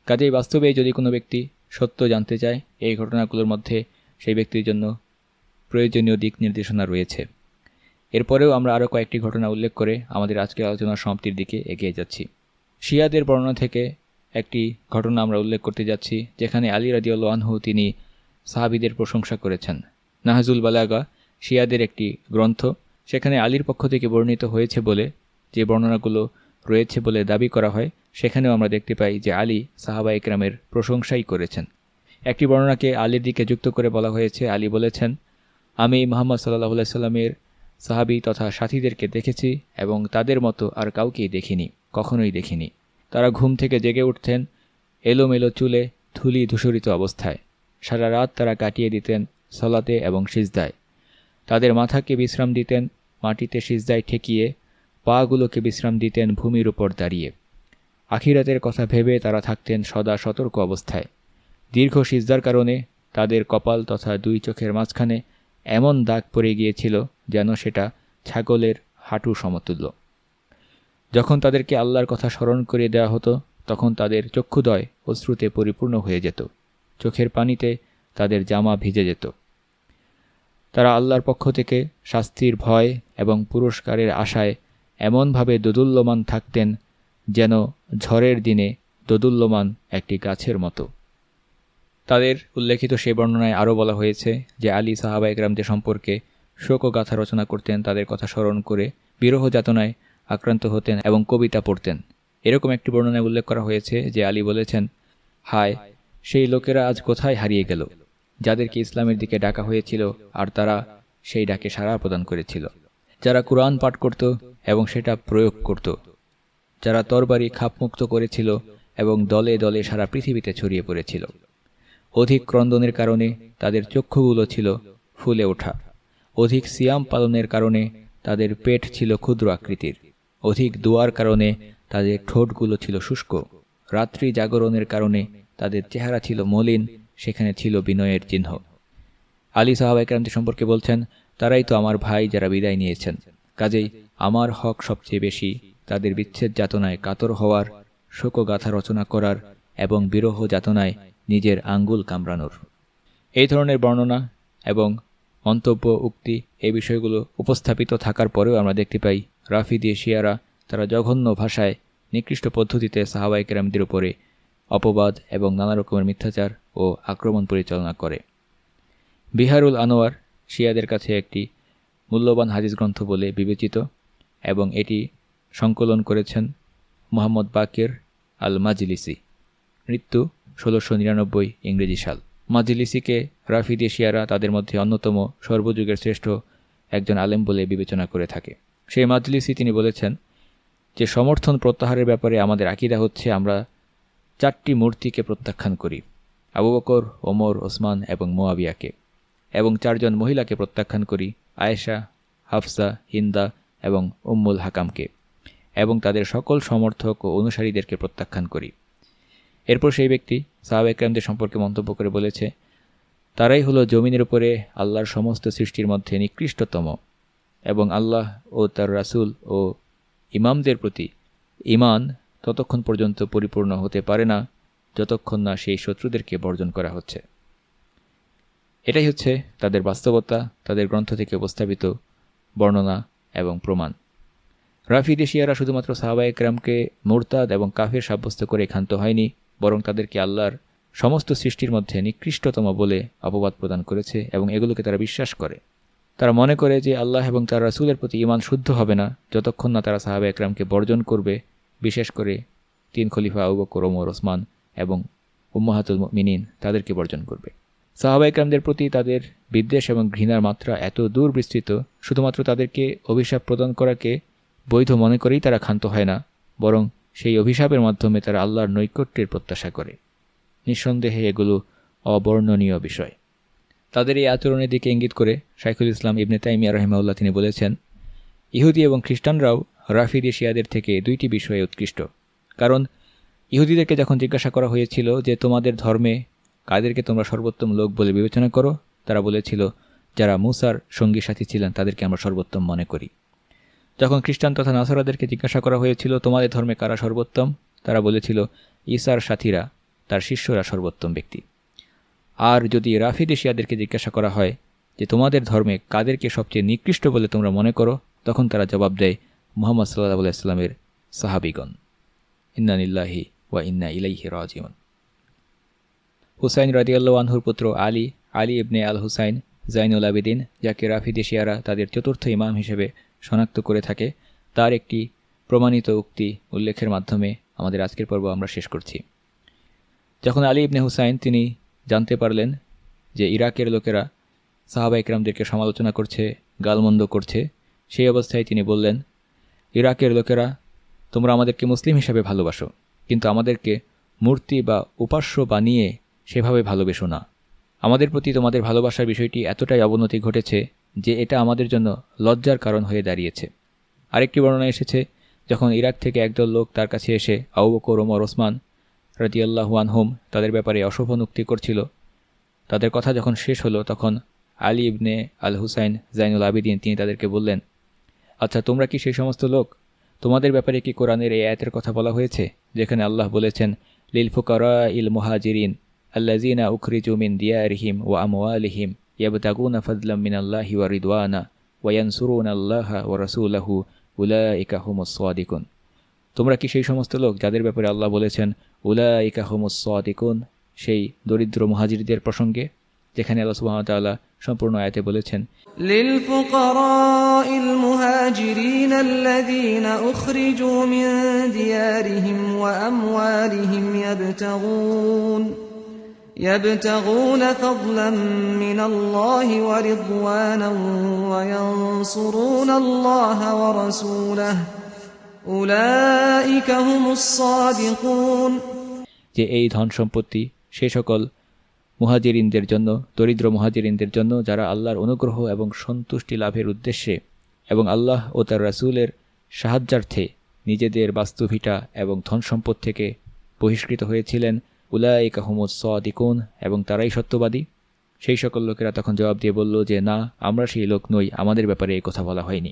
কাজেই বাস্তবে যদি কোনো ব্যক্তি সত্য জানতে চায়, এই ঘটনাগুলোর মধ্যে সেই ব্যক্তির জন্য প্রয়োজনীয় দিক নির্দেশনা রয়েছে। এরপরেও আমরা আরও কয়েকটি ঘটনা উল্লেখ করে আমাদের আজকের আলোচনার সমাপ্তির দিকে এগিয়ে যাচ্ছি। শিয়াদের বর্ণনা থেকে একটি ঘটনা আমরা উল্লেখ করতে যাচ্ছি, যেখানে আলী রাজিউল আনহু তিনি সাহাবিদের প্রশংসা করেছেন। নাহাজুল বালাগা শিয়াদের একটি গ্রন্থ, সেখানে আলীর পক্ষ থেকে বর্ণিত হয়েছে বলে যে বর্ণনাগুলো রয়েছে বলে দাবি করা হয়, সেখানেও আমরা দেখতে পাই যে আলী সাহাবা ইকরামের প্রশংসাই করেছেন। একটি বর্ণনাকে আলীর দিকে যুক্ত করে বলা হয়েছে, আলী বলেছেন, আমি মোহাম্মদ সাল্লাহ সাল্লামের সাহাবি তথা সাথীদেরকে দেখেছি এবং তাদের মতো আর কাউকেই দেখিনি, কখনোই দেখিনি। তারা ঘুম থেকে জেগে উঠতেন, এলোমেলো চুলে ধুলি ধূসরিত অবস্থায়। সারা রাত তারা কাটিয়ে দিতেন সলাতে এবং সিজদায়। তাদের মাথাকে বিশ্রাম দিতেন, মাটিতে সিজদায় ঠেকিয়ে পাগুলোকে বিশ্রাম দিতেন ভূমির উপর দাঁড়িয়ে। আখিরাতের কথা ভেবে তারা থাকতেন সদা সতর্ক অবস্থায়। দীর্ঘ সিজদার কারণে তাদের কপাল তথা দুই চোখের মাঝখানে এমন দাগ পড়ে গিয়েছিল যেন সেটা ছাগলের হাঁটু সমতুল্য। যখন তাদেরকে আল্লাহর কথা স্মরণ করিয়ে দেওয়া হতো, তখন তাদের চক্ষুদয় অশ্রুতে পরিপূর্ণ হয়ে যেত। চোখের পানিতে তাদের জামা ভিজে যেত। তারা আল্লাহর পক্ষ থেকে শাস্তির ভয় এবং পুরস্কারের আশায় এমনভাবে দোদুল্যমান থাকতেন যেন ঝড়ের দিনে দোদুল্যমান একটি গাছের মতো। তাদের উল্লেখিত সেই বর্ণনায় আরও বলা হয়েছে যে, আলী সাহাবা একরামদের সম্পর্কে শোকগাথা রচনা করতেন তাদের কথা স্মরণ করে বিরহ যাতনায় আক্রান্ত হতেন এবং কবিতা পড়তেন। এরকম একটি বর্ণনায় উল্লেখ করা হয়েছে যে আলী বলেছেন, হায়, সেই লোকেরা আজ কোথায় হারিয়ে গেল? যাদেরকে ইসলামের দিকে ডাকা হয়েছিল আর তারা সেই ডাকে সাড়া প্রদান করেছিল। যারা কোরআন পাঠ করত এবং সেটা প্রয়োগ করত। যারা তরবারি খাপমুক্ত করেছিল এবং দলে দলে সারা পৃথিবীতে ছড়িয়ে পড়েছিল। অধিক ক্রন্দনের কারণে তাদের চক্ষুগুলো ছিল ফুলে ওঠা। অধিক সিয়াম পালনের কারণে তাদের পেট ছিল ক্ষুদ্র আকৃতির। অধিক দোয়ার কারণে তাদের ঠোঁটগুলো ছিল শুষ্ক। রাত্রি জাগরণের কারণে তাদের চেহারা ছিল মলিন, সেখানে ছিল বিনয়ের চিহ্ন। আলী সাহাব একরামতি সম্পর্কে বলছেন, তারাই তো আমার ভাই যারা বিদায় নিয়েছেন। কাজেই আমার হক সবচেয়ে বেশি, তাদের বিচ্ছেদ যাতনায় কাতর হওয়ার, শোকগাথা রচনা করার এবং বিরহ যাতনায় নিজের আঙ্গুল কামড়ানোর। এই ধরনের বর্ণনা এবং মন্তব্য, উক্তি এই বিষয়গুলো উপস্থাপিত থাকার পরেও আমরা দেখতে পাই রাফিদি শিয়ারা তারা জঘন্য ভাষায় নিকৃষ্ট পদ্ধতিতে সাহাবাইকেরামদের উপরে অপবাদ এবং নানা রকমের মিথ্যাচার ও আক্রমণ পরিচালনা করে। বিহারুল আনোয়ার শিয়াদের কাছে একটি মূল্যবান হাদিস গ্রন্থ বলে বিবেচিত এবং এটি সংকলন করেছেন মোহাম্মদ বাকের আল মাজলিসি মৃত্যু ষোলোশো নিরানব্বই ইংরেজি সাল। মাজলিসিকে রাফিদি শিয়ারা তাদের মধ্যে অন্যতম সর্বযুগের শ্রেষ্ঠ একজন আলেম বলে বিবেচনা করে থাকে। সেই মাজলিসি তিনি বলেছেন যে সমর্থন প্রত্যাহারের ব্যাপারে আমাদের আকিদা হচ্ছে আমরা চারটি মূর্তিকে প্রত্যাখ্যান করি, আবু বকর, ওমর, ওসমান এবং মোয়াবিয়াকে এবং চারজন মহিলাকে প্রত্যাখ্যান করি, আয়েশা, হাফসা, হিন্দা এবং উম্মুল হাকামকে, এবং তাদের সকল সমর্থক ও অনুসারীদেরকে প্রত্যাখ্যান করি। এরপর সেই ব্যক্তি সাহাব একরামদের সম্পর্কে মন্তব্য করে বলেছে, তারাই হলো জমিনের উপরে আল্লাহর সমস্ত সৃষ্টির মধ্যে নিকৃষ্টতম। এবং আল্লাহ ও তার রাসুল ও ইমামদের প্রতি ইমান ততক্ষণ পর্যন্ত পরিপূর্ণ হতে পারে না, যতক্ষণ না সেই শত্রুদেরকে বর্জন করা হচ্ছে। এটাই হচ্ছে তাদের বাস্তবতা, তাদের গ্রন্থ থেকে উপস্থাপিত বর্ণনা এবং প্রমাণ। রাফি দেশিয়ারা শুধুমাত্র সাহাবা একরামকে মোরতাদ এবং কাফের সাব্যস্ত করে ক্ষান্ত হয়নি, বরং তাদেরকে আল্লাহর সমস্ত সৃষ্টির মধ্যে নিকৃষ্টতম বলে অপবাদ প্রদান করেছে এবং এগুলোকে তারা বিশ্বাস করে। তারা মনে করে যে আল্লাহ এবং তার রাসুলের প্রতি ইমান শুদ্ধ হবে না। যতক্ষণ না তারা সাহাবা একরামকে বর্জন করবে, বিশেষ করে তিন খলিফা আউবকর ওমর, ওসমান এবং উম্মাহাতুল মিনিন তাদেরকে বর্জন করবে। সাহাবা একরামদের প্রতি তাদের বিদ্বেষ এবং ঘৃণার মাত্রা এত দূর বিস্তৃত শুধুমাত্র তাদেরকে অভিশাপ প্রদান করাকে বৈধ মনে করেই তারা ক্ষান্ত হয় না, বরং সেই অভিশাপের মাধ্যমে তারা আল্লাহর নৈকট্যের প্রত্যাশা করে। নিঃসন্দেহে এগুলো অবর্ণনীয় বিষয়। তাদের এই আচরণের দিকে ইঙ্গিত করে শাইখুল ইসলাম ইবনে তাইমিয়া রহিমাউল্লাহ তিনি বলেছেন, ইহুদি এবং খ্রিস্টানরাও রাফিদ এশিয়াদের থেকে দুইটি বিষয়ে উৎকৃষ্ট। কারণ, ইহুদিদেরকে যখন জিজ্ঞাসা করা হয়েছিল যে তোমাদের ধর্মে কাদেরকে তোমরা সর্বোত্তম লোক বলে বিবেচনা করো, তারা বলেছিল, যারা মুসার সঙ্গী সাথী ছিলেন তাদেরকে আমরা সর্বোত্তম মনে করি। যখন খ্রিস্টান তথা নাসরাদেরকে জিজ্ঞাসা করা হয়েছিল, তোমাদের ধর্মে কারা সর্বোত্তম? তারা বলেছিল, ঈসার সাথীরা, তার শিষ্যরা সর্বোত্তম ব্যক্তি। আর যদি রাফিদ এশিয়াদেরকে জিজ্ঞাসা করা হয় যে তোমাদের ধর্মে কাদেরকে সবচেয়ে নিকৃষ্ট বলে তোমরা মনে করো, তখন তারা জবাব দেয়, মোহাম্মদ সাল্লাহ ইসলামের সাহাবিগণ। ইন্নানিল্লাহি ওয়া ইন্না ইলাইহি রাজিউন। হুসাইন রাদিয়াল্লাহ আনহুর পুত্র আলী আলী ইবনে আল হুসাইন জাইনুল আবিদিন, যাকে রাফিদ এশিয়ারা তাদের চতুর্থ ইমাম হিসেবে শনাক্ত করে থাকে, তার একটি প্রমাণিত উক্তি উল্লেখের মাধ্যমে আমাদের আজকের পর্ব আমরা শেষ করছি। যখন আলী ইবনে হুসাইন তিনি জানতে পারলেন যে ইরাকের লোকেরা সাহাবা ইকরামদেরকে সমালোচনা করছে, গালমন্দ করছে। সেই অবস্থায় তিনি বললেন, ইরাকের লোকেরা, তোমরা আমাদেরকে মুসলিম হিসাবে ভালোবাসো, কিন্তু আমাদেরকে মূর্তি বা উপাস্য বানিয়ে সেভাবে ভালোবেসো না। আমাদের প্রতি তোমাদের ভালোবাসার বিষয়টি এতটাই অবনতি ঘটেছে যে এটা আমাদের জন্য লজ্জার কারণ হয়ে দাঁড়িয়েছে। আরেকটি বর্ণনা এসেছে, যখন ইরাক থেকে একদল লোক তার কাছে এসে আউ বকর, ওমর, ওসমান রাজিয়াল্লাহু আনহুম তাদের ব্যাপারে অশোভন উক্তি করছিল। তাদের কথা যখন শেষ হলো, তখন আলী ইবনে আল হুসাইন জাইনুল আবিদিন তিনি তাদেরকে বললেন আচ্ছা তোমরা কি সেই সমস্ত লোক? তোমাদের ব্যাপারে কি কোরআনের এই আয়াতের কথা বলা হয়েছে, যেখানে আল্লাহ বলেছেন লিল ফুকারা ইল মুহাজিরিন আল্লাজিনা উখরিজু মিন দিয়ারিহিম ও আমওয়ালিহিম ইয়াবতাগুনা ফাদলাম মিন আল্লাহি ওয়া রিদওয়ানা ওয়ায়ানসুরুন আল্লাহ ও রসুলাহু উলাইকা হুমুস সাদিকুন। তোমরা কি সেই সমস্ত লোক যাদের ব্যাপারে আল্লাহ বলেছেন উলাইকা হুমুস সাদিকুন সেই দরিদ্র মুহাজিরদের প্রসঙ্গে যেখানে আল্লাহ সুবহানাহু সম্পূর্ণ আয়াতে বলেছেন للفقراء المهاجرين الذين أخرجوا من ديارهم وأموالهم يبتغون يبتغون فضلا من الله ورضوانا وينصرون الله ورسوله أولئك هم الصادقون যে এই ধন সম্পত্তি সে সকল মুহাজিরিনদের জন্য, দরিদ্র মুহাজিরিনদের জন্য যারা আল্লাহর অনুগ্রহ এবং সন্তুষ্টি লাভের উদ্দেশ্যে এবং আল্লাহ ও তার রাসুলের সাহায্যার্থে নিজেদের বাস্তুভিটা এবং ধন সম্পদ থেকে বহিষ্কৃত হয়েছিলেন, উলাইক আহমদ সদিকুন এবং তারাই সত্যবাদী। সেই সকল লোকেরা তখন জবাব দিয়ে বলল যে, না, আমরা সেই লোক নই, আমাদের ব্যাপারে এই কথা বলা হয়নি।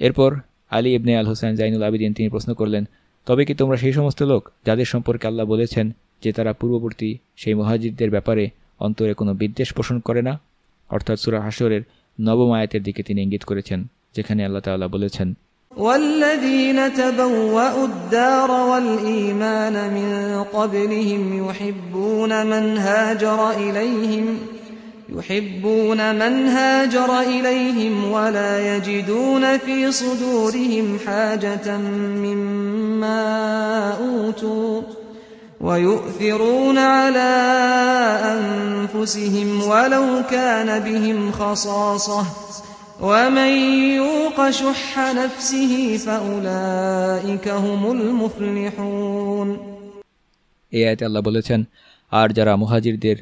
এরপর আলী ইবনে আল হোসেন জাইনুল আবিদিন তিনি প্রশ্ন করলেন তবে কি তোমরা সেই সমস্ত লোক যাদের সম্পর্কে আল্লাহ বলেছেন যে তারা পূর্ববর্তী সেই মহাজিদদের ব্যাপারে অন্তরে কোনো বিদ্বেষ পোষণ করে না অর্থাৎ সুরা হাসরের নবম আয়াতের দিকে তিনি ইঙ্গিত করেছেন যেখানে আল্লাহ তাআলা বলেছেন والذين تبوأوا الدار والإيمان من قبلهم يحبون من هاجر إليهم يحبون من هاجر إليهم ولا يجدون في صدورهم حاجة مما أوتوا ويؤثرون على أنفسهم ولو كان بهم خصاصة ومن يوق شح نفسه فأولئك هم المفلحون এই আয়তে আল্লাহ বলেছেন আর যারা মুহাজিরদের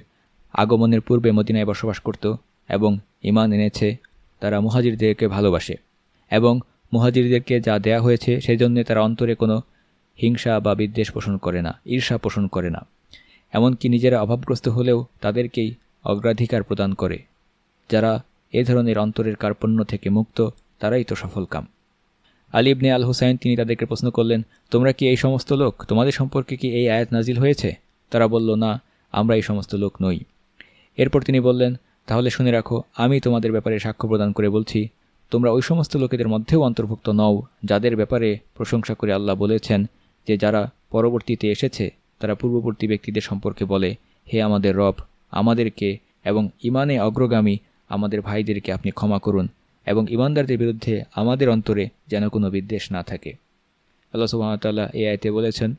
আগমনের পূর্বে মদিনায় বসবাস করত এবং ইমান এনেছে, তারা মুহাজিরদেরকে ভালোবাসে এবং মুহাজিরদেরকে যা দেয়া হয়েছে সেজন্য তারা অন্তরে কোনো হিংসা বা বিদ্বেষ পোষণ করে না, ঈর্ষা পোষণ করে না। এমনকি নিজেরা অভাবগ্রস্ত হলেও তাদেরকেই অগ্রাধিকার প্রদান করে। যারা এ ধরনের অন্তরের কার্পণ্য থেকে মুক্ত, তারাই তো সফলকাম। আলী ইবনে আল হুসাইন তিনি তাদেরকে প্রশ্ন করলেন, তোমরা কি এই সমস্ত লোক? তোমাদের সম্পর্কে কি এই আয়াত নাজিল হয়েছে? তারা বলল, না, আমরা এই সমস্ত লোক নই। এরপর তিনি বললেন, তাহলে শুনে রাখো, আমি তোমাদের ব্যাপারে সাক্ষ্য প্রদান করে বলছি। তোমরা ওই সমস্ত লোকেদের মধ্যেও অন্তর্ভুক্ত নও, যাদের ব্যাপারে প্রশংসা করে আল্লাহ বলেছেন যে যারা পরবর্তীতে এসেছে, তারা পূর্ববর্তী ব্যক্তিদের সম্পর্কে বলে, হে আমাদের রব, আমাদেরকে এবং ইমানে অগ্রগামী আমাদের ভাইদেরকে আপনি ক্ষমা করুন এবং ইমানদারদের বিরুদ্ধে আমাদের অন্তরে যেন কোনো বিদ্বেষ না থাকে। আল্লাহ সুবাহতাল্লাহ এই আয়তে বলেছেন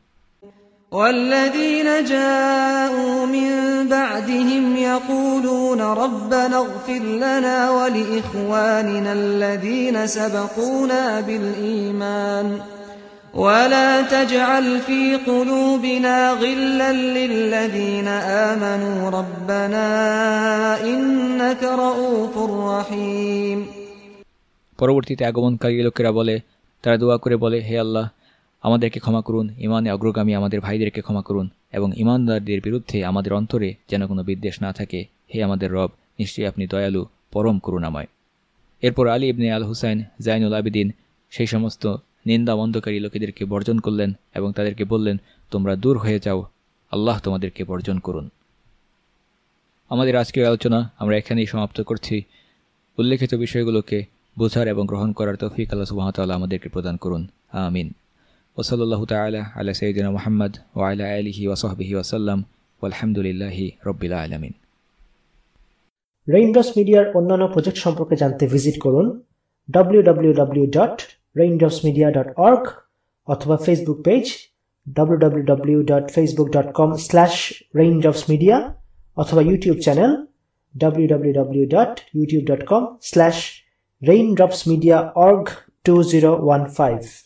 والذين جاءوا من بعدهم يقولون ربنا اغفر لنا ولإخواننا الذين سبقونا بالإيمان ولا تجعل في قلوبنا غلا للذين آمنوا ربنا إنك رؤوف رحيم পরবর্তীতে আগমনকারী লোকেরা বলে তারা দোয়া করে বলে হে আল্লাহ আমাদেরকে ক্ষমা করুন, ইমানে অগ্রগামী আমাদের ভাইদেরকে ক্ষমা করুন এবং ইমানদারদের বিরুদ্ধে আমাদের অন্তরে যেন কোনো বিদ্বেষ না থাকে। হে আমাদের রব, নিশ্চয়ই আপনি দয়ালু, পরম করুণাময়। এরপর আলী ইবনে আল হুসাইন জাইনুল আবিদিন সেই সমস্ত নিন্দা বন্ধকারী লোকেদেরকে বর্জন করলেন এবং তাদেরকে বললেন, তোমরা দূর হয়ে যাও, আল্লাহ তোমাদেরকে বর্জন করুন। আমাদের আজকের আলোচনা আমরা এখানেই সমাপ্ত করছি। উল্লেখিত বিষয়গুলোকে বোঝার এবং গ্রহণ করার তৌফিক আল্লাহ সুবাহতাল্লাহ আমাদেরকে প্রদান করুন। আমিন। ওসলাল্লাহ তালা আল্লাহ সঈদিন মোহাম্মদ ওয়াইলা আলহি ওসহবিহি ওসাল্লাম আলহামদুলিল্লাহ রবিল্লা আলমিন। রেইনড্রপস মিডিয়ার অন্যান্য প্রজেক্ট সম্পর্কে জানতে ভিজিট করুন www.raindropsmedia.org অথবা ফেসবুক পেজ www.facebook.com/raindropsmedia অথবা ইউটিউব চ্যানেল www.youtube.com/raindropsmediaorg2015